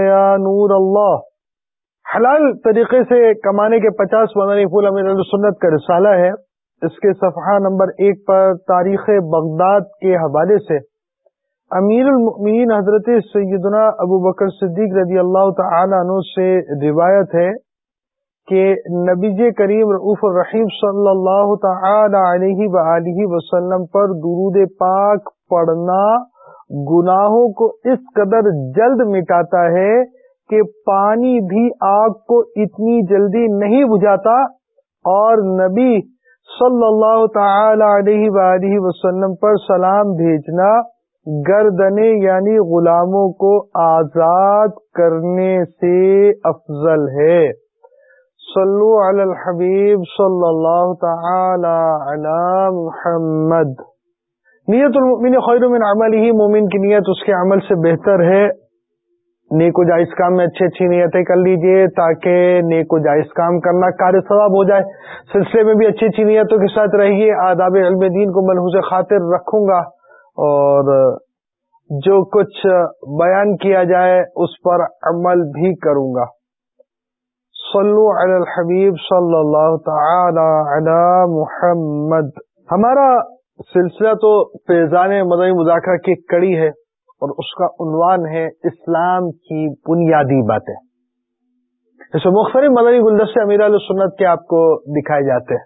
یا نور اللہ حلال طریقے سے کمانے کے پچاس مدنی پھول امیر سنت کا رسالہ ہے۔ اس کے صفحہ نمبر ایک پر تاریخ بغداد کے حوالے سے۔ امیر المؤمنین حضرت سیدنا ابو بکر صدیق رضی اللہ تعالی عنہ سے روایت ہے کہ نبی کریم رعف الرحیم صلی اللہ تعالی علیہ وآلہ وسلم پر درود پاک پڑھنا گناہوں کو اس قدر جلد مٹاتا ہے کہ پانی بھی آگ کو اتنی جلدی نہیں بجھاتا اور نبی صلی اللہ تعالی علیہ وآلہ وسلم پر سلام بھیجنا گردنے یعنی غلاموں کو آزاد کرنے سے افضل ہے۔ صلو علی الحبیب صلی اللہ تعالی علی محمد۔ نیت المؤمن خیر من عمل ہی مومن کی نیت اس کے عمل سے بہتر ہے۔ نیک و جائز کام میں اچھی اچھی نیتیں کر لیجیے تاکہ نیک و جائز کام کرنا کار ثواب ہو جائے۔ سلسلے میں بھی اچھی اچھی نیتوں کے ساتھ رہیے۔ آداب علم دین کو ملحوظ خاطر رکھوں گا۔ اور جو کچھ بیان کیا جائے اس پر عمل بھی کروں گا۔ صلو علی الحبیب صلی اللہ تعالی علی محمد۔ ہمارا سلسلہ تو فیضان مدنی مذاکرہ کی کڑی ہے اور اس کا عنوان ہے اسلام کی بنیادی باتیں۔ اس مختلف مدنی گلدستے امیر سنت کے آپ کو دکھائے جاتے ہیں۔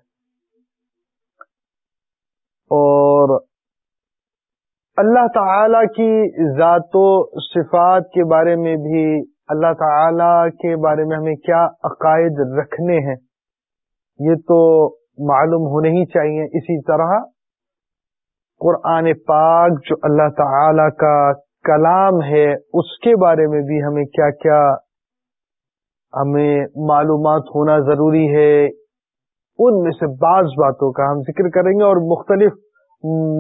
اور اللہ تعالی کی ذات و صفات کے بارے میں بھی اللہ تعالی کے بارے میں ہمیں کیا عقائد رکھنے ہیں، یہ تو معلوم ہونے ہی چاہیے۔ اسی طرح قرآن پاک جو اللہ تعالی کا کلام ہے، اس کے بارے میں بھی ہمیں کیا کیا ہمیں معلومات ہونا ضروری ہے، ان میں سے بعض باتوں کا ہم ذکر کریں گے اور مختلف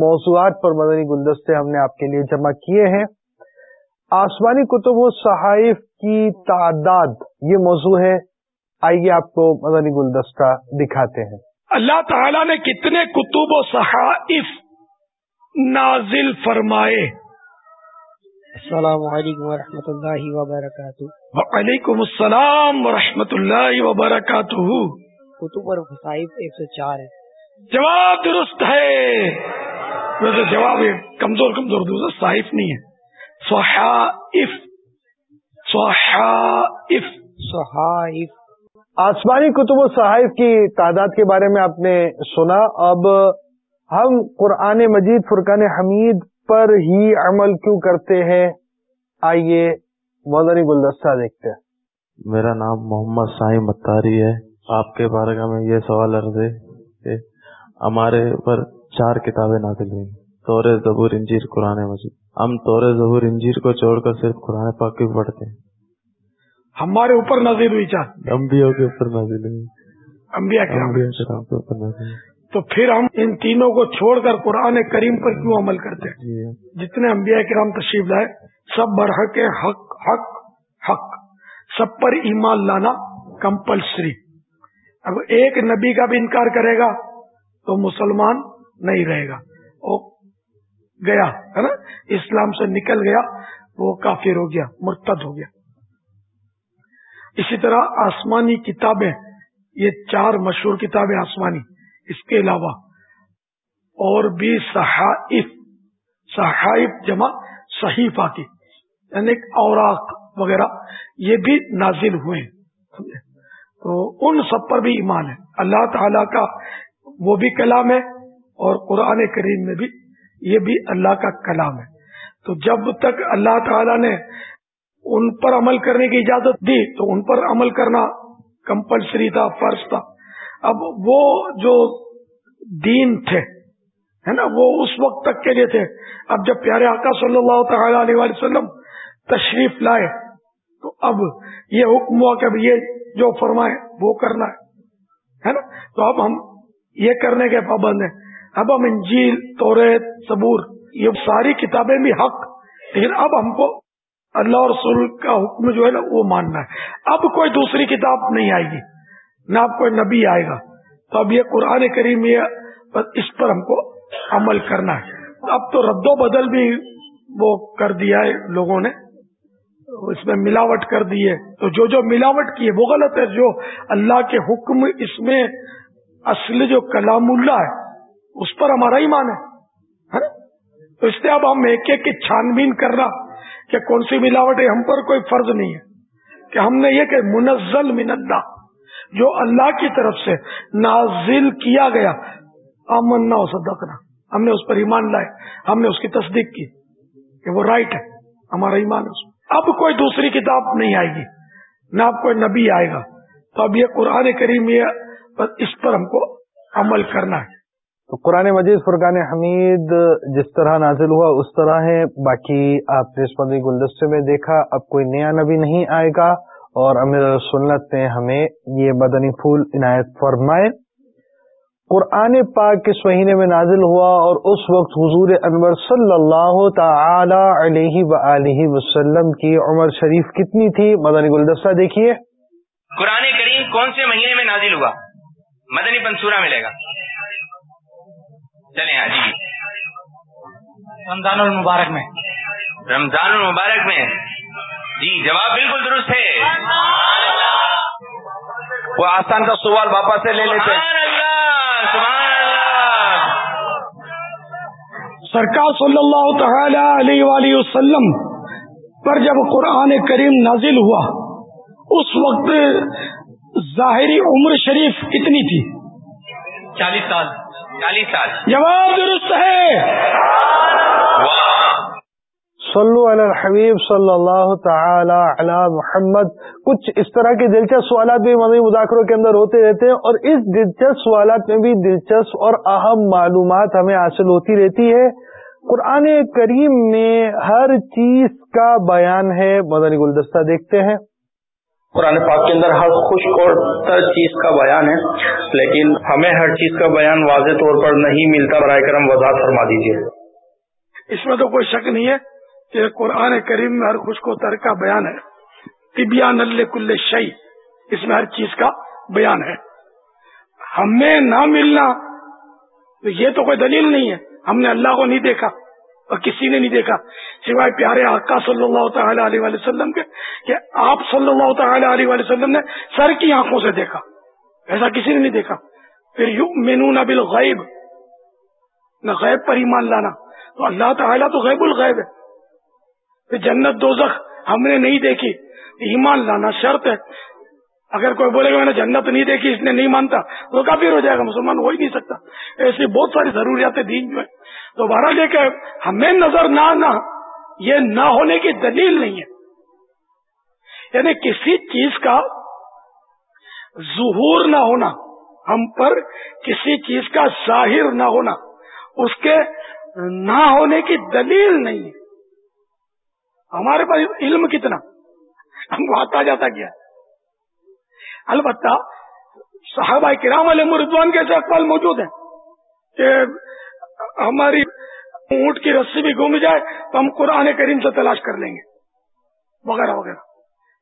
موضوعات پر مدنی گلدستے ہم نے آپ کے لیے جمع کیے ہیں۔ آسمانی کتب و صحائف کی تعداد، یہ موضوع ہے۔ آئیے آپ کو مدنی گلدستہ دکھاتے ہیں۔ اللہ تعالیٰ نے کتنے کتب و صحائف نازل فرمائے۔ السلام علیکم ورحمۃ اللہ وبرکاتہ۔ وعلیکم السلام ورحمۃ اللہ وبرکاتہ۔ کتب اور فصائف ایک سو چار ہے۔ جواب درست ہے۔ ویسے جواب کمزور کمزور دوست صحائف نہیں ہے۔ صحائف صحائف۔ صحائف۔ آسمانی کتب و صحائف کی تعداد کے بارے میں آپ نے سنا۔ اب ہم قرآن مجید فرقان حمید پر ہی عمل کیوں کرتے ہیں؟ آئیے مدنی گلدستہ دیکھتے ہیں۔ میرا نام محمد سائی متاری ہے۔ آپ کے بارے میں یہ سوال عرض ہے کہ ہمارے اوپر چار کتابیں نازل ہوئی تور زبور انجیر قرآن مجید۔ ہم تور زبور انجیر کو چھوڑ کر صرف قرآن پاک کی پڑھتے ہیں؟ ہمارے اوپر نازل ہوئی چار۔ امبیا کے اوپر نازل ہوئی۔ امبیا کے اوپر نازل ہوئی۔ تو پھر ہم ان تینوں کو چھوڑ کر قرآن کریم پر کیوں عمل کرتے ہیں؟ جی۔ جتنے انبیاء کرام تشریف لائے سب برحق حق حق حق۔ سب پر ایمان لانا کمپلسری۔ اب ایک نبی کا بھی انکار کرے گا تو مسلمان نہیں رہے گا۔ وہ گیا ہے نا؟ اسلام سے نکل گیا وہ کافر ہو گیا مرتد ہو گیا۔ اسی طرح آسمانی کتابیں یہ چار مشہور کتابیں آسمانی۔ اس کے علاوہ اور بھی صحائف صحائف جمع صحیفہ کی یعنی اوراق وغیرہ، یہ بھی نازل ہوئے تو ان سب پر بھی ایمان ہے۔ اللہ تعالی کا وہ بھی کلام ہے اور قرآن کریم میں بھی یہ بھی اللہ کا کلام ہے۔ تو جب تک اللہ تعالی نے ان پر عمل کرنے کی اجازت دی، تو ان پر عمل کرنا کمپلسری تھا، فرض تھا۔ اب وہ جو دین تھے، ہے نا؟ وہ اس وقت تک کے لیے تھے۔ اب جب پیارے آقا صلی اللہ تعالی علیہ وسلم تشریف لائے، تو اب یہ حکم ہوا کہ اب یہ جو فرمائے، وہ کرنا ہے نا؟ تو اب ہم یہ کرنے کے پابند ہیں۔ اب ہم انجیل توریت صبور یہ ساری کتابیں بھی حق، لیکن اب ہم کو اللہ رسول کا حکم جو ہے نا، وہ ماننا ہے۔ اب کوئی دوسری کتاب نہیں آئے گی، نہ اب کوئی نبی آئے گا۔ تو اب یہ قرآن کریم یہ اس پر ہم کو عمل کرنا ہے۔ اب تو رد و بدل بھی وہ کر دیا ہے لوگوں نے۔ اس میں ملاوٹ کر دی ہے۔ تو جو جو ملاوٹ کی ہے وہ غلط ہے۔ جو اللہ کے حکم اس میں اصل جو کلام اللہ ہے، اس پر ہمارا ہی مان ہے تو اس لیے اب ہم ایک ایک کی چھان بین کرنا کہ کون سی ملاوٹ ہے ہم پر کوئی فرض نہیں ہے۔ کہ ہم نے یہ کہ منزل من اللہ۔ جو اللہ کی طرف سے نازل کیا گیا امن و صدقنا ہم نے اس پر ایمان لائے، ہم نے اس کی تصدیق کی کہ وہ رائٹ ہے، ہمارا ایمان ہے اس اب کوئی دوسری کتاب نہیں آئے گی، نہ اب کوئی نبی آئے گا۔ تو اب یہ قرآن کریم یہ اس پر ہم کو عمل کرنا ہے۔ تو قرآن مجید، فرقان حمید جس طرح نازل ہوا، اس طرح ہے۔ باقی آپ نے اس گلدستے میں دیکھا، اب کوئی نیا نبی نہیں آئے گا۔ اور امیر سنت نے ہمیں یہ مدنی پھول عنایت فرمائے۔ قرآن پاک کس مہینے میں نازل ہوا اور اس وقت حضور انور صلی اللہ تعالی علیہ و وسلم کی عمر شریف کتنی تھی؟ مدنی گلدستہ دیکھیے۔ قرآن کریم کون سے مہینے میں نازل ہوا؟ مدنی پنسورا ملے گا۔ چلے ہاں جی رمضان المبارک میں۔ رمضان المبارک میں۔ جی جواب بالکل درست ہے۔ وہ آسان کا سوال واپس سے لے لیتے سرکار صلی اللہ تعالی علیہ وآلہ وسلم پر جب قرآن کریم نازل ہوا اس وقت ظاہری عمر شریف کتنی تھی؟ چالیس سال چالیس سال۔ جواب درست ہے۔ صلو علی الحبیب صلی اللہ تعالی علی محمد۔ کچھ اس طرح کے دلچسپ سوالات بھی مدنی مذاکروں کے اندر ہوتے رہتے ہیں اور اس دلچسپ سوالات میں بھی دلچسپ اور اہم معلومات ہمیں حاصل ہوتی رہتی ہے۔ قرآن کریم میں ہر چیز کا بیان ہے۔ مدنی گلدستہ دیکھتے ہیں۔ قرآن پاک کے اندر ہر خشک اور تر چیز کا بیان ہے لیکن ہمیں ہر چیز کا بیان واضح طور پر نہیں ملتا۔ برائے کرم وضاحت فرما دیجیے اس میں تو کوئی شک نہیں ہے۔ کہ قرآن کریم میں ہر خشک و تر کا بیان ہے۔ طبیان نل کل شعی اس میں ہر چیز کا بیان ہے۔ ہمیں نہ ملنا یہ تو کوئی دلیل نہیں ہے۔ ہم نے اللہ کو نہیں دیکھا اور کسی نے نہیں دیکھا۔ سوائے پیارے آقا صلی اللہ تعالی علیہ وسلم کے، کہ آپ صلی اللہ تعالی علیہ وسلم نے سر کی آنکھوں سے دیکھا۔ ایسا کسی نے نہیں دیکھا۔ پھر یو مینو نہ بل غیب نہ غیب پر ایمان لانا۔ تو اللہ تعالیٰ تو غیب الغیب ہے۔ جنت دوزخ ہم نے نہیں دیکھی۔ ایمان لانا شرط ہے۔ اگر کوئی بولے گا میں نے جنت نہیں دیکھی، اس نے نہیں مانتا، تو کافی ہو جائے گا، مسلمان ہو ہی نہیں سکتا۔ ایسی بہت ساری ضروریات دین جو ہے تو بارہ لے کے ہمیں نظر نہ آنا یہ نہ ہونے کی دلیل نہیں ہے۔ یعنی کسی چیز کا ظہور نہ ہونا، ہم پر کسی چیز کا ظاہر نہ ہونا، اس کے نہ ہونے کی دلیل نہیں ہے۔ ہمارے پاس علم کتنا؟ ہم کو آتا جاتا کیا؟ البتہ صحابہ کرام علیہ مردوان کے ایسے اقوال موجود ہیں کہ ہماری اونٹ کی رسی بھی گھوم جائے تو ہم قرآن کریم سے تلاش کر لیں گے، وغیرہ وغیرہ۔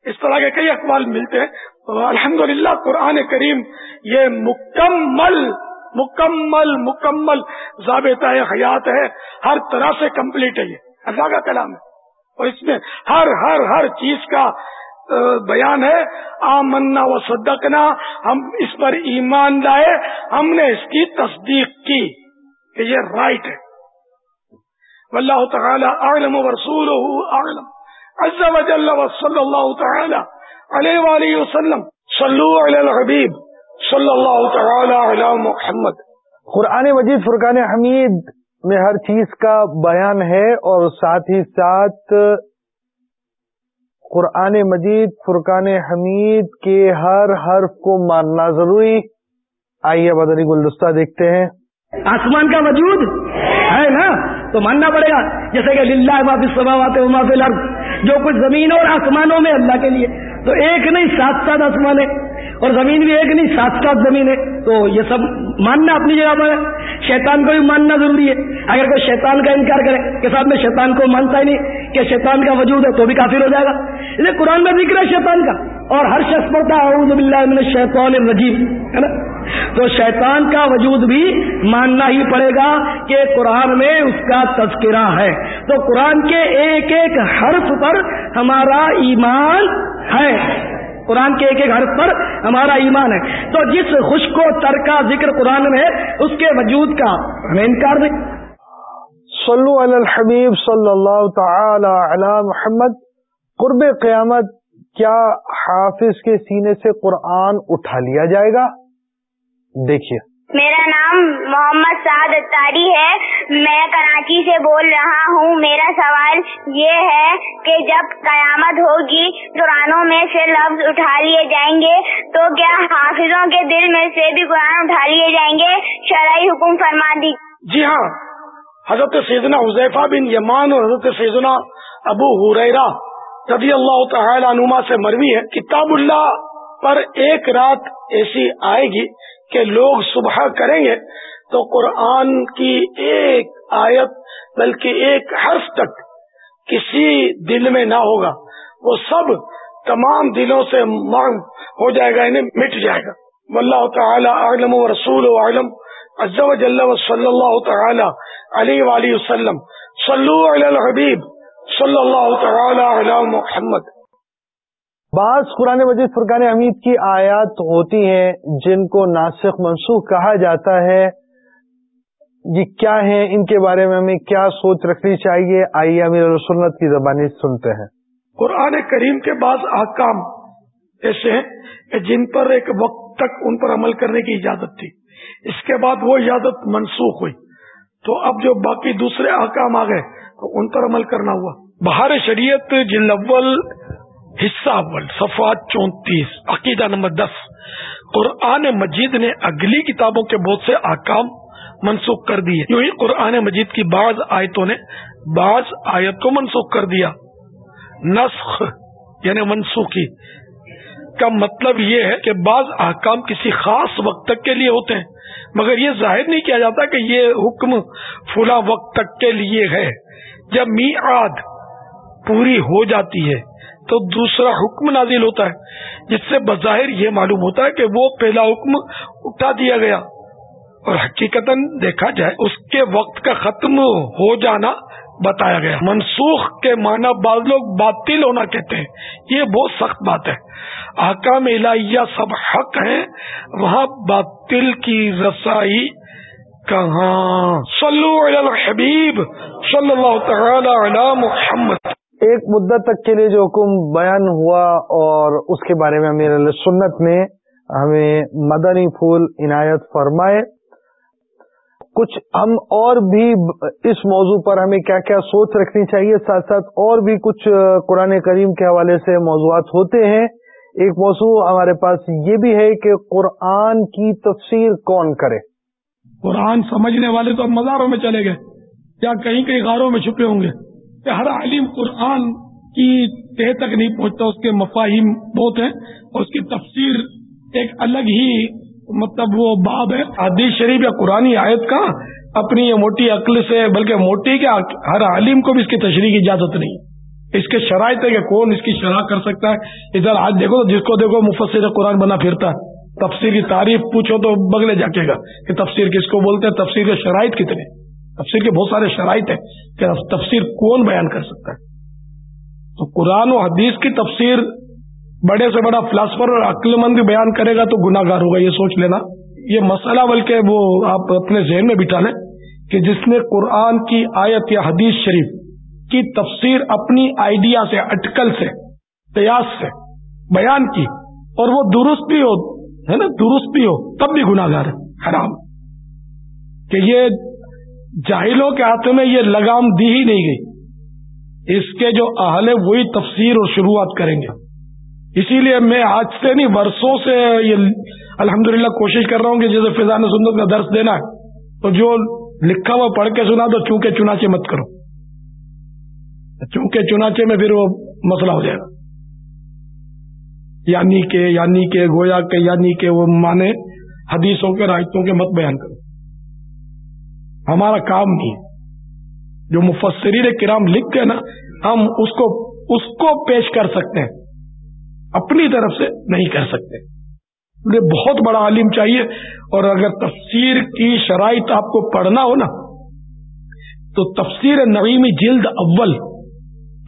اس طرح کے کئی اقوال ملتے ہیں۔ تو الحمد قرآن کریم یہ مکمل مکمل مکمل ضابطہ حیات ہے۔ ہر طرح سے کمپلیٹ ہے یہ۔ اللہ کا کلام ہے۔ اور اس میں ہر ہر ہر چیز کا بیان ہے۔ آمنا و صدقنا، ہم اس پر ایمان لائے۔ ہم نے اس کی تصدیق کی کہ یہ رائٹ ہے۔ واللہ تعالی اعلم و رسول عز و جل و صلی اللہ تعالی علیہ وآلہ وسلم۔ صلو علی الحبیب صلی اللہ تعالی علی محمد۔ قرآن مجید فرقان حمید میں ہر چیز کا بیان ہے اور ساتھ ہی ساتھ قرآن مجید، فرقان حمید کے ہر حرف کو ماننا ضروری۔ آئیے بدنی گلدستہ دیکھتے ہیں۔ آسمان کا وجود ہے نا؟ تو ماننا پڑے گا۔ جیسے کہ للہ معافی سبا آتے معافی جو کچھ زمین اور آسمانوں میں اللہ کے لیے۔ تو ایک نہیں، سات سات آسمان ہے اور زمین بھی ایک نہیں، سات سات زمین ہے۔ تو یہ سب ماننا اپنی جگہ پر ہے۔ شیطان کو بھی ماننا ضروری ہے۔ اگر کوئی شیطان کا انکار کرے کہ صاحب میں شیطان کو مانتا ہی نہیں، کہ شیطان کا وجود ہے تو بھی کافر ہو جائے گا۔ اسے قرآن میں ذکر ہے شیطان کا۔ اور ہر شخص پڑھتا اعوذ باللہ من الشیطان الرجیم، ہے نا؟ تو شیطان کا وجود بھی ماننا ہی پڑے گا کہ قرآن میں اس کا تذکرہ ہے۔ تو قرآن کے ایک ایک حرف پر ہمارا ایمان ہے۔ قرآن کے ایک ایک حرف پر ہمارا ایمان ہے۔ تو جس خشک و تر کا ذکر قرآن میں ہے، اس کے وجود کا ہمیں انکار نہیں۔ صلو علی الحبیب صلی اللہ تعالی علی محمد۔ قرب قیامت کیا حافظ کے سینے سے قرآن اٹھا لیا جائے گا؟ دیکھیے۔ میرا نام محمد سعد اتاری ہے۔ میں کراچی سے بول رہا ہوں۔ میرا سوال یہ ہے کہ جب قیامت ہوگی، قرآنوں میں سے لفظ اٹھا لیے جائیں گے تو کیا حافظوں کے دل میں سے بھی قرآن اٹھا لیے جائیں گے؟ شرعی حکم فرما دی۔ جی ہاں حضرت سیدنا حذیفہ بن یمان اور حضرت سیدنا ابو حریرہ رضی اللہ تعالی عنما سے مروی ہے۔ کتاب اللہ پر ایک رات ایسی آئے گی کہ لوگ صبح کریں گے تو قرآن کی ایک آیت بلکہ ایک حرف تک کسی دل میں نہ ہوگا۔ وہ سب تمام دلوں سے مانگ ہو جائے گا انہیں مٹ جائے گا۔ واللہ تعالی عالم و رسول و عالم عز و جل و صلی اللہ تعالی علیہ وآلہ وسلم۔ صلو علی الحبیب صلی اللہ تعالی علی محمد۔ بعض قرآن مجید فرقان حمید کی آیات ہوتی ہیں جن کو ناسخ منسوخ کہا جاتا ہے۔ یہ کیا ہیں؟ ان کے بارے میں ہمیں کیا سوچ رکھنی چاہیے؟ آئیے امیر سنت کی زبانی سنتے ہیں۔ قرآن کریم کے بعض احکام ایسے ہیں کہ جن پر ایک وقت تک ان پر عمل کرنے کی اجازت تھی۔ اس کے بعد وہ اجازت منسوخ ہوئی۔ تو اب جو باقی دوسرے احکام آ گئے، تو ان پر عمل کرنا ہوا۔ بہار شریعت جن اول حصہ اول صفحات چونتیس، عقیدہ نمبر دس۔ قرآن مجید نے اگلی کتابوں کے بہت سے آکام منسوخ کر دیے۔ یوں ہی قرآن مجید کی بعض آیتوں نے بعض آیت کو منسوخ کر دیا۔ نسخ یعنی منسوخی۔ کا مطلب یہ ہے کہ بعض احکام کسی خاص وقت تک کے لیے ہوتے ہیں، مگر یہ ظاہر نہیں کیا جاتا کہ یہ حکم فلاں وقت تک کے لیے ہے۔ جب میعاد پوری ہو جاتی ہے تو دوسرا حکم نازل ہوتا ہے، جس سے بظاہر یہ معلوم ہوتا ہے کہ وہ پہلا حکم اٹھا دیا گیا۔ اور حقیقت دیکھا جائے، اس کے وقت کا ختم ہو جانا بتایا گیا۔ منسوخ کے معنی بعض لوگ باطل ہونا کہتے ہیں۔ یہ بہت سخت بات ہے۔ آکام الہیہ سب حق ہیں، وہاں باطل کی رسائی کہاں؟ صلو علی الحبیب صلی اللہ تعالی علی محمد۔ ایک مدت تک کے لیے جو حکم بیان ہوا اور اس کے بارے میں امیر سنت نے ہمیں مدنی پھول عنایت فرمائے۔ کچھ ہم اور بھی اس موضوع پر ہمیں کیا کیا سوچ رکھنی چاہیے، ساتھ ساتھ اور بھی کچھ قرآن کریم کے حوالے سے موضوعات ہوتے ہیں۔ ایک موضوع ہمارے پاس یہ بھی ہے کہ قرآن کی تفسیر کون کرے۔ قرآن سمجھنے والے تو اب مزاروں میں چلے گئے۔ یا کہیں کہیں غاروں میں چھپے ہوں گے۔ کہ ہر عالم قرآن کی تہ تک نہیں پہنچتا، اس کے مفاہیم بہت ہیں اور اس کی تفسیر ایک الگ ہی مطلب وہ باب ہے۔ حدیث شریف یا قرآن آیت کا اپنی یہ موٹی عقل سے، بلکہ موٹی کے ہر عالم کو بھی اس کی تشریح کی اجازت نہیں۔ اس کے شرائط ہے کہ کون اس کی شرح کر سکتا ہے۔ ادھر آج دیکھو، جس کو دیکھو، مفسر قرآن بنا پھرتا ہے۔ تفسیر کی تعریف پوچھو تو بگلے جاکے گا کہ تفسیر کس کو بولتے ہیں، تفسیر کے شرائط کتنے۔ تفسیر کے بہت سارے شرائط ہیں کہ تفسیر کون بیان کر سکتا ہے۔ تو قرآن و حدیث کی تفسیر بڑے سے بڑا فلاسفر اور عقل مند بھی بیان کرے گا تو گناگار ہوگا، یہ سوچ لینا۔ یہ مسئلہ بلکہ وہ آپ اپنے ذہن میں بٹھا لیں کہ جس نے قرآن کی آیت یا حدیث شریف کی تفسیر اپنی آئیڈیا سے اٹکل سے تیاس سے بیان کی اور وہ درست بھی ہو، ہے نا؟ درست بھی ہو، تب بھی گناگار ہے۔ حرام۔ کہ یہ جاہلوں کے ہاتھ میں یہ لگام دی ہی نہیں گئی۔ اس کے جو اہل وہی تفسیر اور شروعات کریں گے۔ اسی لیے میں آج سے نہیں، برسوں سے یہ الحمدللہ کوشش کر رہا ہوں کہ جیسے فضان سندر کا درس دینا ہے، تو جو لکھا ہوا پڑھ کے سنا تو چونکہ چنا مت کرو۔ چونکہ چنانچہ میں پھر وہ مسئلہ ہو جائے گا۔ یعنی کہ یعنی کہ، گویا کہ یعنی کہ وہ مانے حدیثوں کے رائتوں کے مت بیان کرو۔ ہمارا کام نہیں ہے جو مفسرین کرام لکھ کے نا، ہم اس کو اس کو پیش کر سکتے ہیں۔ اپنی طرف سے نہیں کر سکتے۔ بہت بڑا عالم چاہیے۔ اور اگر تفسیر کی شرائط آپ کو پڑھنا ہو نا، تو تفسیر نعیمی جلد اول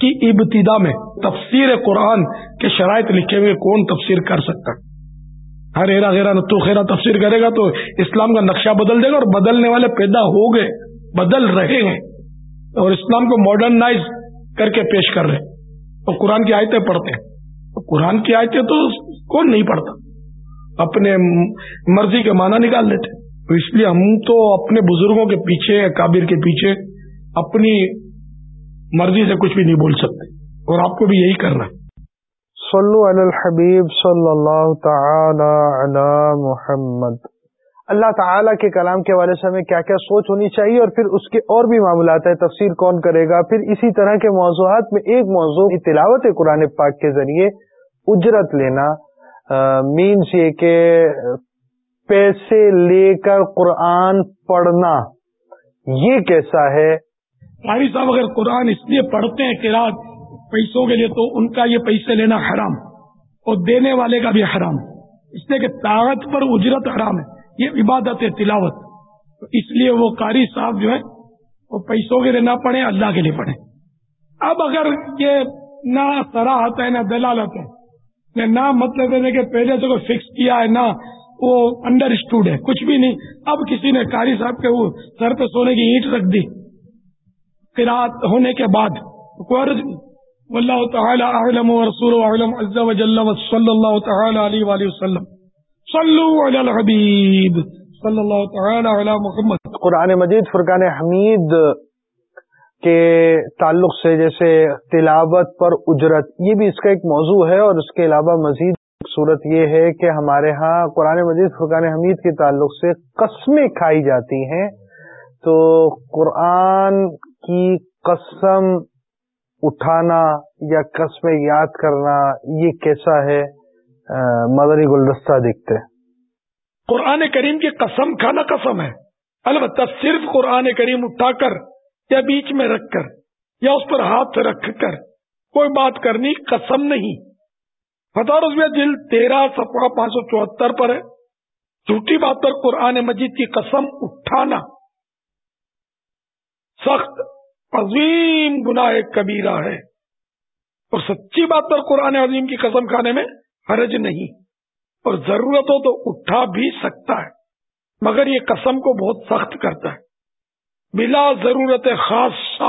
کی ابتدا میں تفسیر قرآن کے شرائط لکھے ہوئے کون تفسیر کر سکتا ہر ہیرا غیرا تو خیرا تفسیر کرے گا تو اسلام کا نقشہ بدل دے گا اور بدلنے والے پیدا ہو گئے، بدل رہے ہیں۔ اور اسلام کو ماڈرنائز کر کے پیش کر رہے ہیں۔ اور قرآن کی آیتیں پڑھتے ہیں۔ قرآن کی آیتیں تو کون نہیں پڑھتا؟ اپنے مرضی کے معنی نکال لیتے تو اس لیے ہم تو اپنے بزرگوں کے پیچھے، کابر کے پیچھے اپنی مرضی سے کچھ بھی نہیں بول سکتے۔ اور آپ کو بھی یہی کرنا ہے۔ صلو علی الحبیب صلی اللہ تعالی علی محمد۔ اللہ تعالیٰ کے کلام کے والے سے ہمیں کیا کیا سوچ ہونی چاہیے اور پھر اس کے اور بھی معاملات ہیں۔ تفسیر کون کرے گا؟ پھر اسی طرح کے موضوعات میں ایک موضوع تلاوت قرآن پاک کے ذریعے اجرت لینا۔ مینس یہ کہ پیسے لے کر قرآن پڑھنا۔ یہ کیسا ہے؟ قاری صاحب، اگر قرآن اس لیے پڑھتے ہیں کہ رات پیسوں کے لیے تو ان کا یہ پیسے لینا حرام اور دینے والے کا بھی حرام اس لیے کہ طاقت پر اجرت حرام ہے، یہ عبادت ہے تلاوت اس لیے وہ قاری صاحب جو ہے، وہ پیسوں کے لیے نہ پڑھے اللہ کے لیے پڑھے اب اگر یہ نہ سراہت ہے، نہ دلالت ہے، نہ مطلب ہے کہ پہلے سے کوئی فکس کیا ہے، نہ وہ انڈر اسٹوڈ ہے، کچھ بھی نہیں۔ اب کسی نے کاری صاحب کے وہ سر پہ سونے کی اینٹ رکھ دی قرآت ہونے کے بعد واللہ تعالی اعلم و رسول اعلم عز و جل صلی اللہ تعالی علیہ وآلہ وسلم. صلو علی الحبیب. صلی اللہ تعالی علی محمد. قرآن مجید فرقان حمید کے تعلق سے جیسے تلاوت پر اجرت، یہ بھی اس کا ایک موضوع ہے اور اس کے علاوہ مزید صورت یہ ہے کہ ہمارے ہاں قرآن مجید فرقان حمید کے تعلق سے قسمیں کھائی جاتی ہیں۔ تو قرآن کی قسم اٹھانا یا قسمیں یاد کرنا، یہ کیسا ہے؟ مدنی گلدستہ دکھتے قرآن کریم کی قسم کھانا قسم ہے۔ البتہ صرف قرآن کریم اٹھا کر یا بیچ میں رکھ کر یا اس پر ہاتھ رکھ کر کوئی بات کرنی قسم نہیں۔ فتح رضویہ جل تیرہ سفا پانچ سو چوہتر پر ہے۔ جھوٹی بات پر قرآن مجید کی قسم اٹھانا۔ سخت عظیم گناہ کبیرہ ہے۔ اور سچی بات پر قرآن عظیم کی قسم کھانے میں حرج نہیں۔ اور ضرورت ہو تو اٹھا بھی سکتا ہے، مگر یہ قسم کو بہت سخت کرتا ہے۔ بلا ضرورت خاص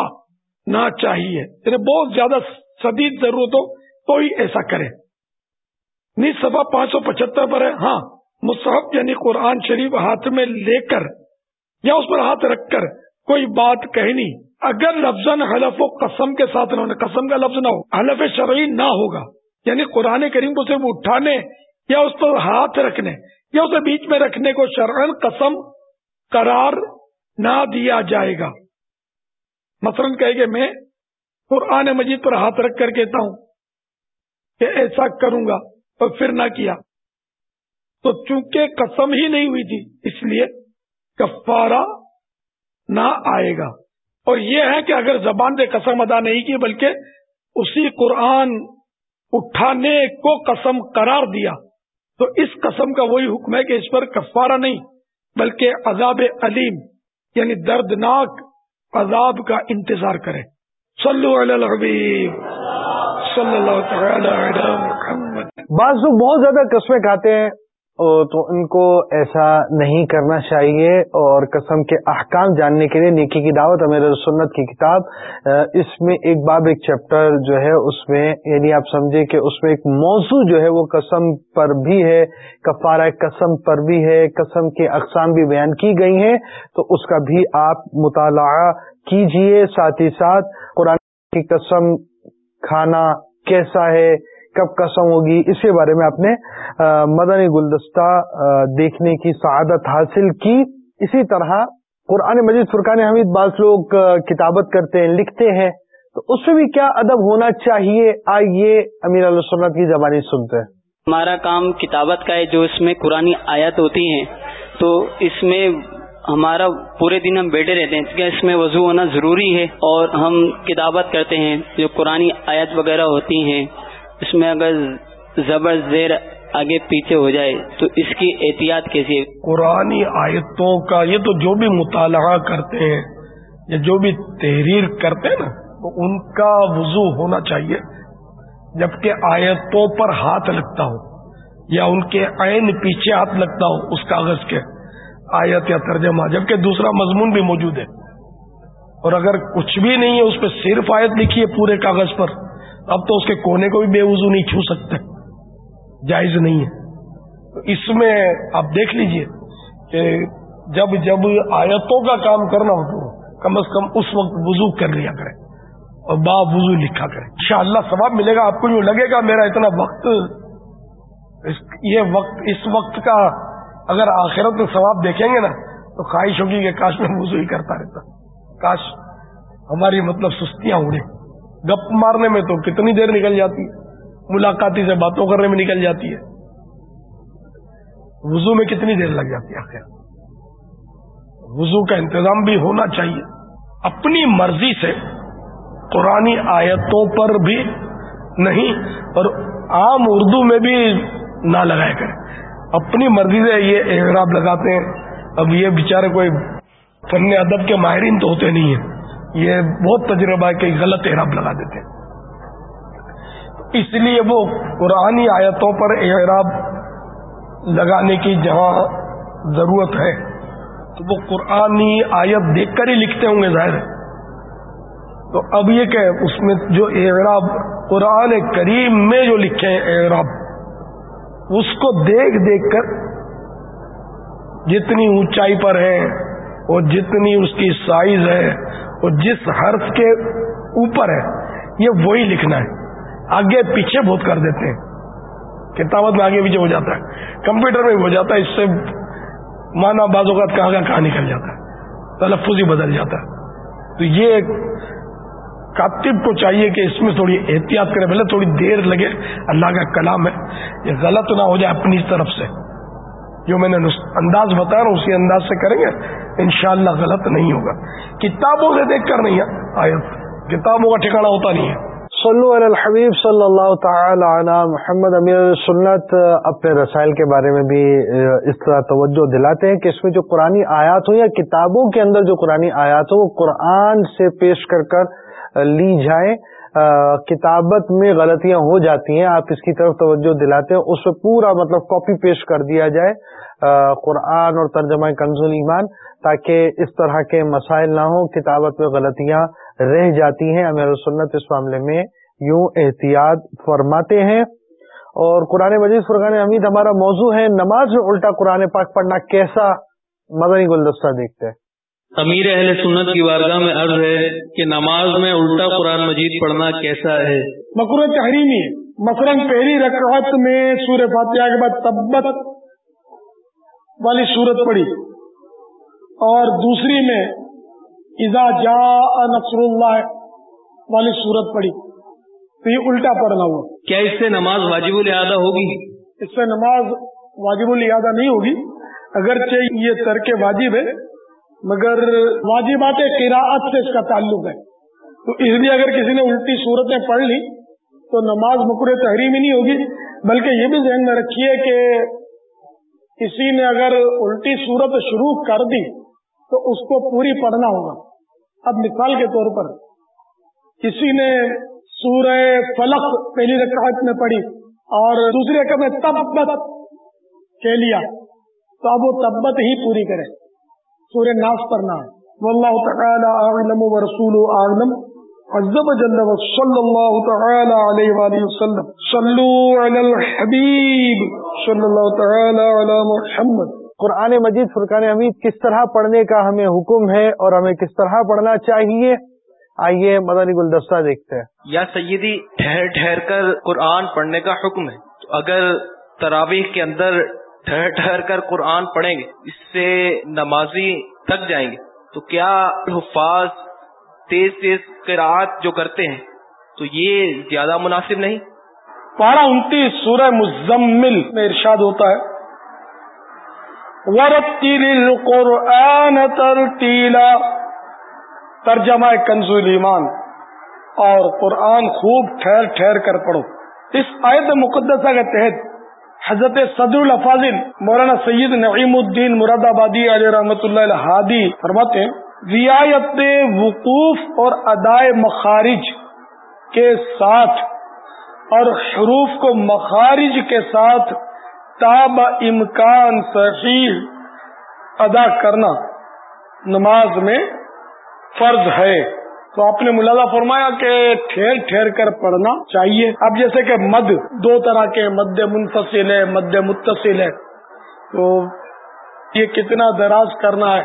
نہ چاہیے۔ یعنی بہت زیادہ شدید ضرورت ہو تو ہی ایسا کرے۔ سفا پانچ سو پچہتر پر ہے۔ ہاں مصحف یعنی قرآن شریف ہاتھ میں لے کر یا اس پر ہاتھ رکھ کر کوئی بات کہنی اگر لفظ حلف و قسم کے ساتھ نہ قسم کا لفظ نہ ہو، حلف شرعی نہ ہوگا یعنی قرآن کریم کو صرف اٹھانے یا اس پر ہاتھ رکھنے یا اسے بیچ میں رکھنے کو شرعن قسم قرار نہ دیا جائے گا۔ مثلاً کہے کہ میں قرآن مجید پر ہاتھ رکھ کر کہتا ہوں کہ ایسا کروں گا اور پھر نہ کیا۔ تو چونکہ قسم ہی نہیں ہوئی تھی، اس لیے کفارہ نہ آئے گا۔ اور یہ ہے کہ اگر زبان سے قسم ادا نہیں کی بلکہ اسی قرآن اٹھانے کو قسم قرار دیا، تو اس قسم کا وہی حکم ہے کہ اس پر کفارہ نہیں، بلکہ عذاب علیم یعنی دردناک عذاب کا انتظار کریں صلو علی الحبیب، صلی اللہ تعالی علی محمد۔ بعض لوگ بہت زیادہ قسمیں کھاتے ہیں تو ان کو ایسا نہیں کرنا چاہیے اور قسم کے احکام جاننے کے لیے نیکی کی دعوت امیر سنت کی کتاب اس میں ایک باب، ایک چیپٹر جو ہے، اس میں یعنی آپ سمجھے کہ اس میں ایک موضوع جو ہے، وہ قسم پر بھی ہے، کفارہ قسم پر بھی ہے، قسم کے اقسام بھی بیان کی گئی ہیں، تو اس کا بھی آپ مطالعہ کیجیے ساتھ ہی ساتھ، قرآن کی قسم کھانا کیسا ہے کب قسم ہوگی اس کے بارے میں آپ نے مدنی گلدستہ دیکھنے کی سعادت حاصل کی۔ اسی طرح قرآن مجید، فرقان حمید بعض لوگ کتابت کرتے ہیں، لکھتے ہیں۔ تو اس میں بھی کیا ادب ہونا چاہیے؟ آئیے امیر علیہ سنت کی زبانی سنتے ہیں۔ ہمارا کام کتابت کا ہے، جو اس میں قرآن آیت ہوتی ہیں۔ تو اس میں ہمارا پورے دن ہم بیٹھے رہتے ہیں، کیونکہ اس میں وضو ہونا ضروری ہے۔ اور ہم کتابت کرتے ہیں، جو قرآن آیت وغیرہ ہوتی ہیں۔ اس میں اگر زبر زیر آگے پیچھے ہو جائے تو اس کی احتیاط کیسی ہے قرآن آیتوں کا یہ تو جو بھی مطالعہ کرتے ہیں، یا جو بھی تحریر کرتے ہیں نا، تو ان کا وضو ہونا چاہیے۔ جبکہ آیتوں پر ہاتھ لگتا ہو، یا ان کے عین پیچھے ہاتھ لگتا ہو اس کاغذ کے آیت یا ترجمہ، جبکہ دوسرا مضمون بھی موجود ہے۔ اور اگر کچھ بھی نہیں ہے، اس پہ صرف آیت لکھی ہے پورے کاغذ پر اب تو اس کے کونے کو بھی بے وضو نہیں چھو سکتے۔ جائز نہیں ہے۔ تو اس میں آپ دیکھ لیجیے کہ جب جب آیتوں کا کام کرنا ہو تو کم از کم اس وقت وضو کر لیا کرے اور با وضو لکھا کرے انشاءاللہ اللہ ثواب ملے گا، آپ کو جو لگے گا میرا اتنا وقت یہ وقت، اس وقت کا اگر آخرت میں ثواب دیکھیں گے نا تو خواہش ہوگی کہ کاش میں وضو ہی کرتا رہتا۔ کاش ہماری مطلب سستیاں اڑے گپ مارنے میں تو کتنی دیر نکل جاتی ہے ملاقاتی سے باتوں کرنے میں نکل جاتی ہے۔ وضو میں کتنی دیر لگ جاتی ہے آخر؟ وضو کا انتظام بھی ہونا چاہیے۔ اپنی مرضی سے قرآن آیتوں پر بھی نہیں، اور عام اردو میں بھی نہ لگایا کریں۔ اپنی مرضی سے یہ اعراب لگاتے ہیں۔ اب یہ بیچارے کوئی فن ادب کے ماہرین تو ہوتے نہیں ہیں۔ یہ بہت تجربہ ہے کہ غلط اعراب لگا دیتے ہیں۔ اس لیے وہ قرآنی آیتوں پر اعراب لگانے کی جہاں ضرورت ہے، تو وہ قرآنی آیت دیکھ کر ہی لکھتے ہوں گے ظاہر تو اب یہ کہ اس میں جو اعراب قرآن کریم میں جو لکھے ہیں اعراب اس کو دیکھ دیکھ کر جتنی اونچائی پر ہے اور جتنی اس کی سائز ہے اور جس حرف کے اوپر ہے، یہ وہی لکھنا ہے۔ آگے پیچھے بہت کر دیتے ہیں۔ کتابت میں آگے پیچھے ہو جاتا ہے۔ کمپیوٹر میں بھی ہو جاتا ہے، اس سے مانا بازو کا کہاں کا کہاں نکل جاتا ہے۔ تلفظ ہی بدل جاتا ہے۔ تو یہ کاتب کو چاہیے کہ اس میں تھوڑی احتیاط کرے، بھلے تھوڑی دیر لگے۔ اللہ کا کلام ہے۔ یہ غلط نہ ہو جائے اپنی طرف سے۔ جو میں نے انداز بتایا نا، اسی انداز سے کریں گے، انشاءاللہ غلط نہیں ہوگا۔ کتابوں سے دیکھ کر نہیں آیت۔ کتابوں کا ٹھکانا ہوتا نہیں ہے۔ صلو علی الحبیب صلی اللہ تعالی علی محمد امیر سنت اپنے رسائل کے بارے میں بھی اس طرح توجہ دلاتے ہیں کہ اس میں جو قرآن آیات ہو یا کتابوں کے اندر جو قرآن آیات ہو وہ قرآن سے پیش کر کر لی جائیں۔ کتابت میں غلطیاں ہو جاتی ہیں، آپ اس کی طرف توجہ دلاتے ہیں، اس پہ پورا مطلب کاپی پیش کر دیا جائے قرآن اور ترجمہ کنزول ایمان تاکہ اس طرح کے مسائل نہ ہوں، کتابت میں غلطیاں رہ جاتی ہیں۔ امیر سنت اس معاملے میں یوں احتیاط فرماتے ہیں۔ اور قرآن مجید فرقان حمید، ہمارا موضوع ہے نماز میں الٹا قرآن پاک پڑھنا کیسا؟ مدنی گلدستہ دیکھتے ہیں۔ امیر اہل سنت کی وارگاہ میں عرض ہے کہ نماز میں الٹا قرآن مجید پڑھنا کیسا ہے؟ مکر تحریمی مثلاً پہلی رکعت میں سورہ فاتحہ کے بعد تبت والی صورت پڑھی اور دوسری میں اذا جا نصر اللہ والی صورت پڑھی۔ تو یہ الٹا پڑھنا ہوا۔ کیا اس سے نماز واجب الادا ہوگی؟ اس سے نماز واجب الادا نہیں ہوگی اگرچہ یہ ترک واجب ہے مگر واجبات قراءت سے اس کا تعلق ہے۔ تو اس لیے اگر کسی نے الٹی صورتیں پڑھ لی، تو نماز مکر تحریم ہی نہیں ہوگی، بلکہ یہ بھی ذہن میں رکھیے کہ کسی نے اگر الٹی صورت شروع کر دی، تو اس کو پوری پڑھنا ہوگا۔ اب مثال کے طور پر، کسی نے سورہ فلق پہلی رکعت میں پڑھی اور دوسری رقم میں تبت کہہ لیا، تو اب وہ تبت ہی پوری کرے۔ سورہ ناس پڑھنا ہے واللہ تعالی اعلم ورسول اعلم۔ عزب جل صلی اللہ تعالی علیہ وآلہ وسلم۔ صلو علی الحبیب۔ صلی اللہ تعالی علی محمد۔ قرآن مجید فرقان حمید کس طرح پڑھنے کا ہمیں حکم ہے اور ہمیں کس طرح پڑھنا چاہیے؟ آئیے مدنی گلدستہ دیکھتے ہیں۔ یا سیدی ٹھہر ٹھہر کر قرآن پڑھنے کا حکم ہے۔ تو اگر تراویح کے اندر ٹھہر ٹھہر کر قرآن پڑھیں گے، اس سے نمازی تھک جائیں گے۔ تو کیا حفاظ تیز تیز قرآت جو کرتے ہیں، تو یہ زیادہ مناسب نہیں؟ پارہ انتیس سورہ مزمل میں ارشاد ہوتا ہے ورتیل القرآن ترتیلا ترجمہ کنزول ایمان، اور قرآن خوب ٹھہر ٹھہر کر پڑھو۔ اس آیت مقدسہ کے تحت حضرت صدر الفاظل مولانا سید نعیم الدین مراد آبادی علیہ رحمۃ اللہ الحادی فرماتے ہیں، رعایت وقوف اور ادائے مخارج کے ساتھ اور حروف کو مخارج کے ساتھ تاب امکان صحیح ادا کرنا نماز میں فرض ہے۔ تو آپ نے ملازہ فرمایا کہ ٹھہر ٹھہر کر پڑھنا چاہیے۔ اب جیسے کہ مد، دو طرح کے مد منفصل ہے، مد متصل ہے۔ تو یہ کتنا دراز کرنا ہے؟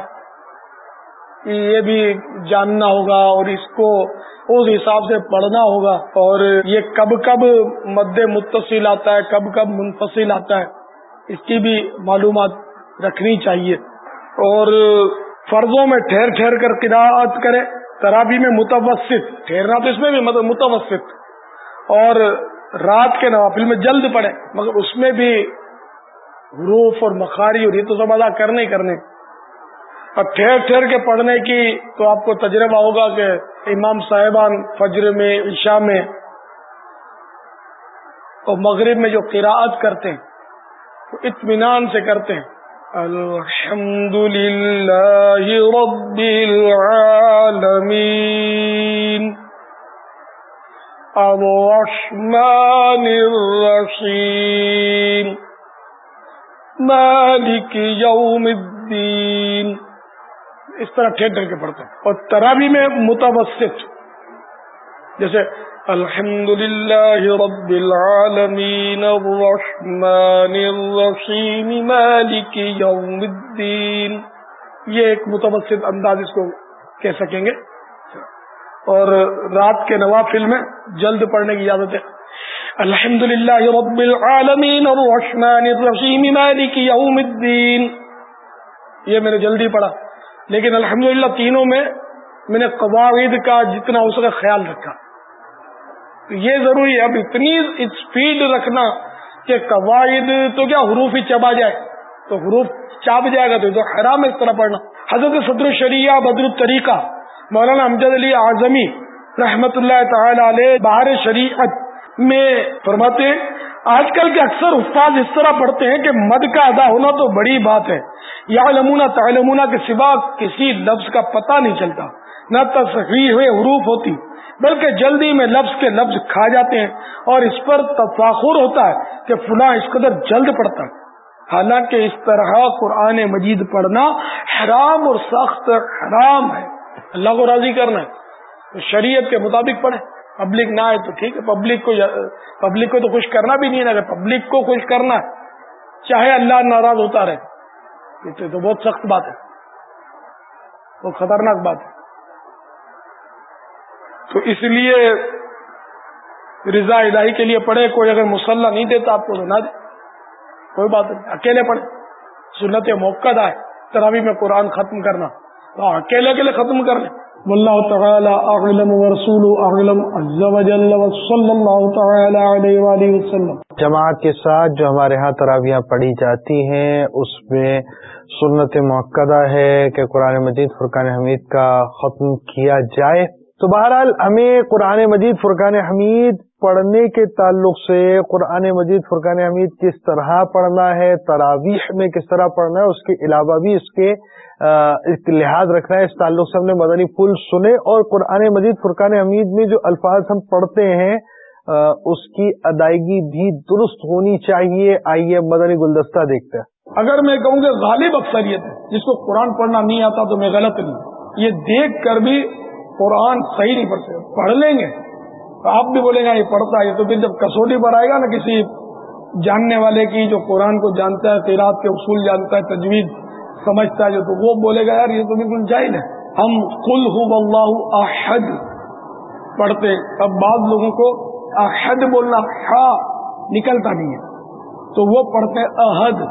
یہ بھی جاننا ہوگا اور اس کو اس حساب سے پڑھنا ہوگا۔ اور یہ کب کب مد متصل آتا ہے، کب کب منفصل آتا ہے، اس کی بھی معلومات رکھنی چاہیے۔ اور فرضوں میں ٹھہر ٹھہر کر قراءت کرے ترابی میں متوسط، ٹھہرنا تو اس میں بھی مطلب متوسط، اور رات کے نوافل میں جلد پڑے مگر اس میں بھی حروف اور مخاری اور یہ تو سب ادا کرنے ہی کرنے۔ اور ٹھہر ٹھہر کے پڑھنے کی تو آپ کو تجربہ ہوگا کہ امام صاحبان فجر میں، عشاء میں اور مغرب میں جو قراءت کرتے ہیں، وہ اطمینان سے کرتے ہیں۔ الحمد لله رب العالمين الرحمن الرحيم مالك يوم الدين اس طرح ٹھہر ٹھہر کے پڑھتے ہیں. اور ترابی میں متوسط. جیسے الحمد للہ رب العالمین الرحمن الرحیم مالک یوم الدین. یہ ایک متوسط انداز اس کو کہہ سکیں گے۔ اور رات کے نوافل میں جلد پڑھنے کی اجازت ہے۔ الحمد للہ رب العالمین، الرحمن الرحیم، مالک یوم الدین. یہ میں نے جلدی پڑھا، لیکن الحمدللہ تینوں میں میں نے قواعد کا جتنا ہو سکا خیال رکھا۔ یہ ضروری ہے، اب اتنی اسپیڈ رکھنا کہ قواعد تو کیا حروف ہی چبا جائے۔ تو حروف چاپ جائے گا تو حرام اس طرح پڑھنا۔ حضرت صدر الشریعہ بدر الطریقہ، مولانا امجد علی اعظمی رحمت اللہ تعالی علیہ بہار شریعت میں فرماتے ہیں، آج کل کے اکثر استاد اس طرح پڑھتے ہیں کہ مد کا ادا ہونا تو بڑی بات ہے۔ یا لمونہ تعلمونہ کے سوا کسی لفظ کا پتہ نہیں چلتا، نہ تصحیح ہوئے حروف ہوتی۔ بلکہ جلدی میں لفظ کے لفظ کھا جاتے ہیں اور اس پر تفاخر ہوتا ہے کہ فلاں اس قدر جلد پڑتا ہے۔ حالانکہ اس طرح قرآن مجید پڑھنا حرام اور سخت حرام ہے۔ اللہ کو راضی کرنا ہے۔ شریعت کے مطابق پڑھے پبلک نہ آئے تو ٹھیک ہے۔ پبلک کو پبلک کو تو خوش کرنا بھی نہیں ہے۔ اگر پبلک کو خوش کرنا ہے، چاہے اللہ ناراض ہوتا رہے تو بہت سخت بات ہے۔ بہت خطرناک بات ہے۔ تو اس لیے رضا الہی کے لیے پڑھے کوئی اگر مسلح نہیں دیتا آپ کو نہ دے۔ کوئی بات نہیں، اکیلے پڑھے سنت موقع آئے تراوی میں قرآن ختم کرنا۔ تو اکیلے اکیلے ختم کر لیں۔ واللہ تعالی اعلم ورسول اعلم عز وجل وصلی اللہ تعالی علیہ وآلہ وسلم۔ جماعت کے ساتھ جو ہمارے ہاں تراویاں پڑھی جاتی ہیں، اس میں سنت موقع ہے کہ قرآن مجید، فرقان حمید کا ختم کیا جائے۔ تو بہرحال ہمیں قرآن مجید، فرقان حمید پڑھنے کے تعلق سے قرآن مجید، فرقان حمید کس طرح پڑھنا ہے، تراویح میں کس طرح پڑھنا ہے، اس کے علاوہ بھی اس کے لحاظ رکھنا ہے۔ اس تعلق سے ہم نے مدنی پھول سنے اور قرآن مجید، فرقان حمید میں جو الفاظ ہم پڑھتے ہیں اس کی ادائیگی بھی درست ہونی چاہیے۔ آئیے مدنی گلدستہ دیکھتے ہیں۔ اگر میں کہوں گا غالب اکثریت ہے، جس کو قرآن پڑھنا نہیں آتا تو میں غلط نہیں یہ دیکھ کر بھی قرآن صحیح نہیں پڑھتے پڑھ لیں گے۔ تو آپ بھی بولیں گے یہ پڑھتا ہے تو پھر جب کسوٹی پر آئے گا نا کسی جاننے والے کی جو قرآن کو جانتا ہے، تیرات کے اصول جانتا ہے تجویز سمجھتا ہے جو، تو وہ بولے گا، یار، یہ تو بالکل جائز ہے۔ ہم کل اللہ احد پڑھتے اب بعض لوگوں کو احد بولنا ہا نکلتا نہیں ہے۔ تو وہ پڑھتے احد۔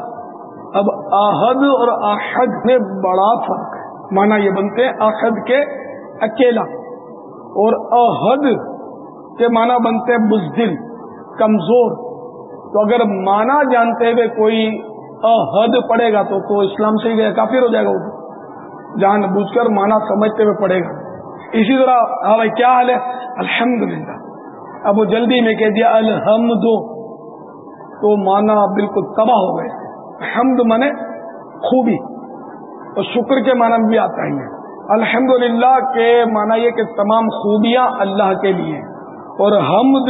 اب احد اور احد میں بڑا فرق ہے۔ مانا یہ بنتے احد کے اکیلا اور احد کے معنی بنتے ہیں بزدل، کمزور۔ تو اگر مانا جانتے ہوئے کوئی احد پڑے گا تو تو اسلام سے ہی گیا، کافر ہو جائے گا وہ جان بوجھ کر مانا سمجھتے ہوئے پڑے گا۔ اسی طرح ہاں بھائی، کیا حال ہے؟ الحمد للہ اب وہ جلدی میں کہہ دیا، الحمد۔ تو مانا بالکل تباہ ہو گئے۔ حمد مانے خوبی، اور شکر کے معنی بھی آتا ہی ہے الحمد للہ کے معنی یہ کہ تمام خوبیاں اللہ کے لیے اور حمد،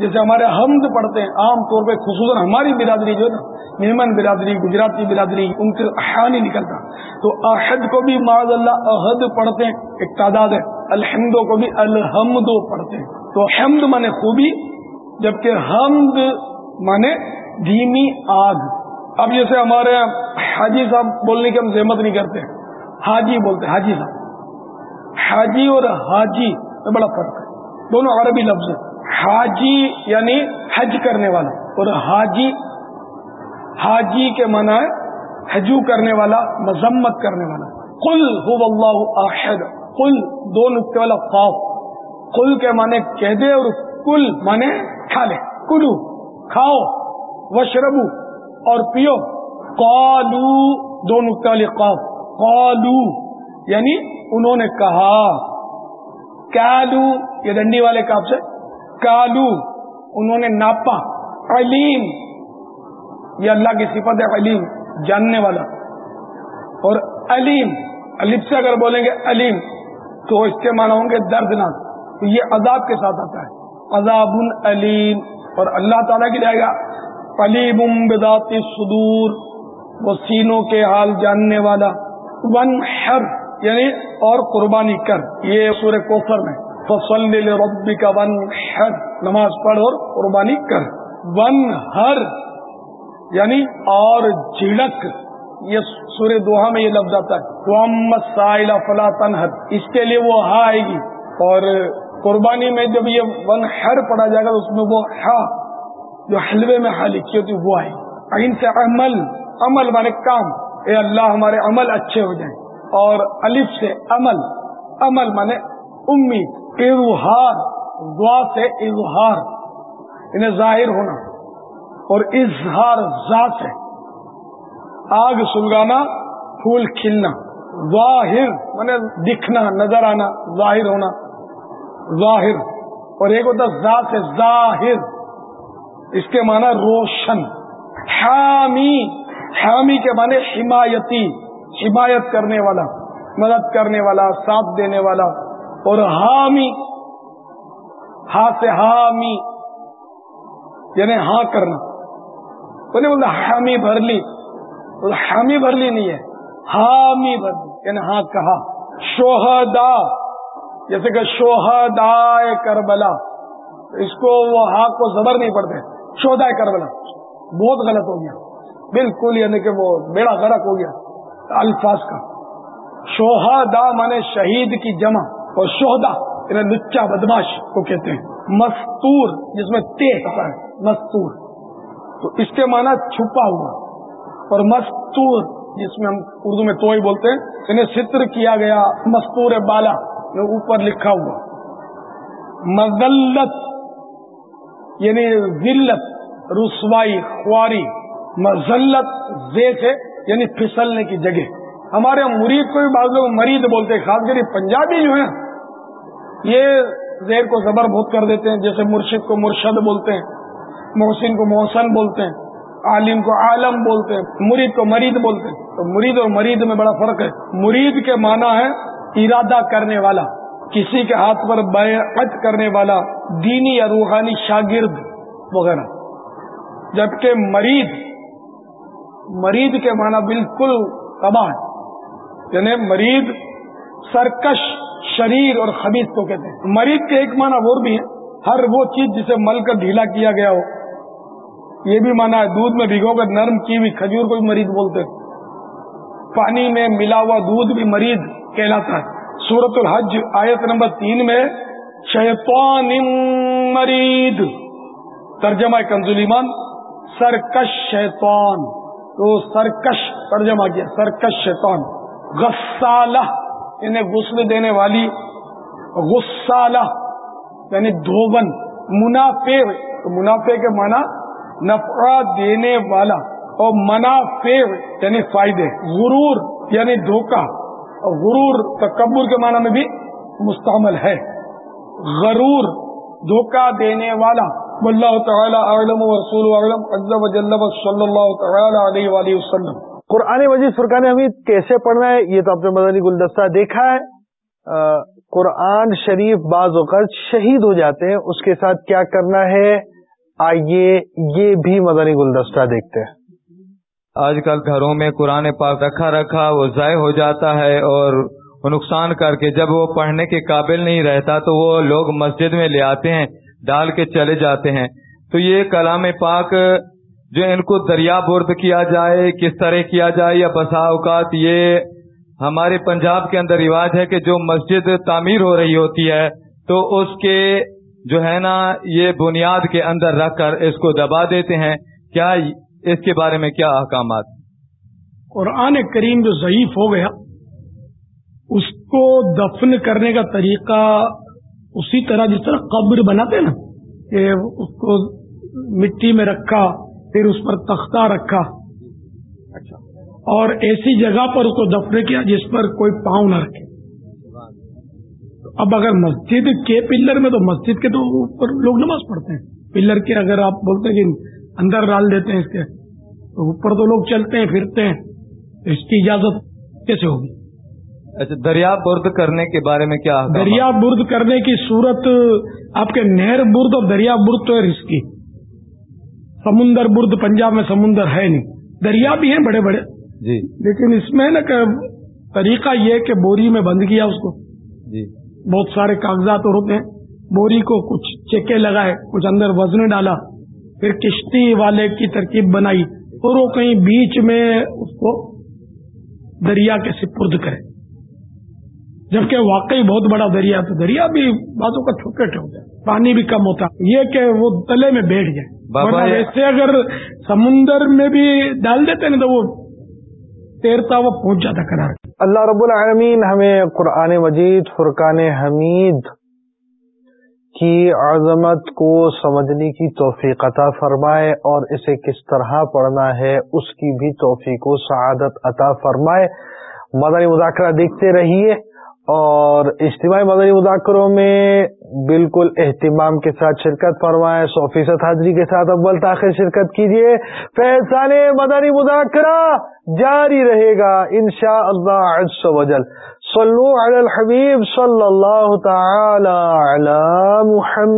جیسے ہمارے حمد پڑھتے ہیں، عام طور پہ خصوصاً ہماری برادری جو ہے نا، میمن برادری، گجراتی برادری، ان کے نہیں نکلتا۔ تو احد کو بھی معذ اللہ عہد پڑھتے ہیں، ایک تعداد ہے۔ الحمد کو بھی الحمد پڑھتے ہیں۔ تو حمد مانے خوبی، جبکہ حمد مانے دھیمی آگ۔ اب جیسے ہمارے حاجی صاحب بولنے کی ہم زحمت نہیں کرتے۔ حاجی بولتے حاجی صاحب۔ حاجی اور حاجی میں بڑا فرق ہے۔ دونوں عربی لفظ ہیں۔ حاجی یعنی حج کرنے والا اور حاجی حاجی کے معنی حجو کرنے والا، مذمت کرنے والا۔ کل ہو اللہ آحد۔ کل دو نقطے والا خوف کل کے معنی کہہ دے اور کل مانے کھا لے۔ کلو، کھاؤ وشربو اور پیو۔ قالو، دو نقطے والی خوف قالو یعنی انہوں نے کہا کالو یہ ڈنڈی والے کاپ سے؟ کالو انہوں نے ناپا، علیم، یہ اللہ کی صفت ہے علیم، جاننے والا۔ اور علیم الف سے اگر بولیں گے علیم، تو اس کے معنی ہوں گے دردناک۔ تو یہ عذاب کے ساتھ آتا ہے۔ عذاب علیم، اور اللہ تعالیٰ کی جائے گا علیم بداتی صدور، وہ سینوں کے حال جاننے والا۔ ون ہر یعنی اور قربانی کر، یہ سورہ کوفر میں۔ فصل ربی کا ون ہر نماز پڑھ اور قربانی کر۔ ون ہر یعنی اور جھڑک۔ یہ سورہ دوہا میں یہ لفظ آتا ہے۔ فلا تنہر اس کے لیے وہ ہا آئے گی۔ اور قربانی میں جب یہ ون ہر پڑا جائے گا، تو اس میں وہ ہا، جو حلوے میں ہا لکھی ہوتی وہ آئے ان سے عمل عمل مانے کام۔ اے اللہ ہمارے عمل اچھے ہو جائیں۔ اور الف سے عمل عمل مانے امید اظہار دعا سے اظہار۔ انہیں ظاہر ہونا۔ اور اظہار ذات ہے۔ آگ سلگانا پھول کھلنا۔ ظاہر مانے دکھنا، نظر آنا، ظاہر ہونا۔ ظاہر۔ اور ایک ہوتا ذات سے ظاہر۔ اس کے معنی روشن۔ حامی۔ حامی کے معنی حمایتی، حمایت کرنے والا، مدد کرنے والا، ساتھ دینے والا اور حامی ہاں سے حامی یعنی ہاں کرنا۔ بولے بولتا حامی بھر لی حامی بھر لی نہیں ہے، حامی بھر لی یعنی ہاں کہا۔ شوہدا جیسے کہ شوہدا کربلا، اس کو وہ ہاں کو زبر نہیں پڑتے شوہدا کربلا، بہت غلط ہو گیا۔ بالکل یعنی کہ وہ بیڑا غرق ہو گیا، الفاظ کا۔ شوہدا مانے شہید کی جمع، اور شہدا یعنی لچا بدماش کو کہتے ہیں۔ مستور، جس میں تے ہوتا ہے، مستور۔ تو اس کے معنی چھپا ہوا۔ اور مستور، جس میں ہم اردو میں تو ہی بولتے ہیں انہیں ستر کیا گیا، مستور بالا یعنی اوپر لکھا ہوا۔ مزلت یعنی ذلت، رسوائی، خواری۔ مزلت زیت ہے یعنی پھسلنے کی جگہ۔ ہمارے مرید کو بھی بعض لوگ مرید بولتے ہیں، خاص کر پنجابی جو ہیں، یہ زیر کو زبر بہت کر دیتے ہیں، جیسے مرشد کو مرشد بولتے ہیں، محسن کو محسن بولتے ہیں، عالم کو عالم بولتے ہیں، مرید کو مرید بولتے ہیں۔ تو مرید اور مرید میں بڑا فرق ہے۔ مرید کے معنی ہے ارادہ کرنے والا، کسی کے ہاتھ پر بیعت کرنے والا، دینی یا روحانی شاگرد وغیرہ۔ جبکہ مرید مرید کے معنی بالکل تباہ ہے۔ یعنی مرید سرکش، شریر اور خبیص کو کہتے ہیں۔ مرید کے ایک معنی اور بھی ہے ہر وہ چیز جسے مل کر ڈھیلا کیا گیا ہو۔ یہ بھی مانا ہے، دودھ میں بھگو کر نرم کی ہوئی کھجور کو بھی مریض بولتے ہیں۔ پانی میں ملا ہوا دودھ بھی مریض کہلاتا ہے۔ سورت الحج آیت نمبر تین میں شیطان مرید۔ ترجمہ کنزلیمان سرکش شیطان۔ تو سرکش ترجمہ کیا، سرکش شیطان۔ غسالہ، انہیں غسل دینے والی، غسالہ یعنی دھوبن، منافع منافع کے معنی نفع دینے والا اور منافع یعنی فائدے، غرور یعنی دھوکہ۔ غرور تکبر کے معنی میں بھی مستعمل ہے۔ غرور، دھوکہ دینے والا واللہ تعالی اعلم و رسول اعلم عز و جل صلی اللہ تعالی علیہ وآلہ وسلم. قرآن مجید فرقان حمید کیسے پڑھنا ہے؟ یہ تو آپ نے مدنی گلدستہ دیکھا ہے۔ قرآن شریف بعض اوقات شہید ہو جاتے ہیں۔ اس کے ساتھ کیا کرنا ہے؟ آئیے یہ بھی مدنی گلدستہ دیکھتے ہیں۔ آج کل گھروں میں قرآن پاک رکھا رکھا وہ ضائع ہو جاتا ہے اور نقصان کر کے جب وہ پڑھنے کے قابل نہیں رہتا تو وہ لوگ مسجد میں لے آتے ہیں۔ ڈال کے چلے جاتے ہیں۔ تو یہ کلام پاک جو ان کو دریا برد کیا جائے، کس طرح کیا جائے یا بسا اوقات، یہ ہمارے پنجاب کے اندر رواج ہے کہ جو مسجد تعمیر ہو رہی ہوتی ہے، تو اس کے جو ہے نا، یہ بنیاد کے اندر رکھ کر اس کو دبا دیتے ہیں۔ کیا اس کے بارے میں کیا احکامات؟ قرآن کریم جو ضعیف ہو گیا، اس کو دفن کرنے کا طریقہ اسی طرح جس طرح قبر بناتے نا کہ اس کو مٹی میں رکھا پھر اس پر تختہ رکھا۔ اچھا۔ اور ایسی جگہ پر اس کو دفن کیا جس پر کوئی پاؤں نہ رکھے۔ اب اگر مسجد کے پلر میں تو مسجد کے تو اوپر لوگ نماز پڑھتے ہیں۔ پلر کے اگر آپ بولتے ہیں کہ اندر ڈال دیتے ہیں اس کے تو اوپر تو لوگ چلتے ہیں پھرتے ہیں۔ اس کی اجازت کیسے ہوگی؟ اچھا دریا برد کرنے کے بارے میں کیا دریا برد کرنے کی صورت آپ کے نہر برد اور دریا برد تو ہے اس کی۔ سمندر برد پنجاب میں سمندر ہے نہیں۔ دریا بھی ہیں بڑے بڑے۔ جی۔ لیکن اس میں نا طریقہ یہ کہ بوری میں بند کیا اس کو۔ جی۔ بہت سارے کاغذات ہوتے ہیں۔ بوری کو کچھ چیکے لگائے کچھ اندر وزن ڈالا پھر کشتی والے کی ترکیب بنائی اور وہ کہیں بیچ میں اس کو دریا کے سپرد کرے۔ جبکہ واقعی بہت بڑا دریا تو دریا بھی باتوں کا چھوٹے ہوتا ہے پانی بھی کم ہوتا یہ کہ وہ تلے میں بیٹھ جائے ایسے اگر سمندر میں بھی ڈال دیتے نا تو وہ تیرتا ہوا پہنچ جاتا کرار اللہ رب العالمین ہمیں قرآن مجید فرقان حمید کی عظمت کو سمجھنے کی توفیق عطا فرمائے اور اسے کس طرح پڑھنا ہے اس کی بھی توفیق و سعادت عطا فرمائے۔ مدنی مذاکرہ دیکھتے رہیے۔ اور اجتماعی مدنی مذاکروں میں بالکل اہتمام کے ساتھ شرکت فرمائیں، سو فیصد حاضری کے ساتھ اول تاخیر شرکت کیجیے فیصل مدنی مذاکرہ جاری رہے گا انشاء اللہ وجل صلو علی الحبیب صلی اللہ تعالی علی محمد۔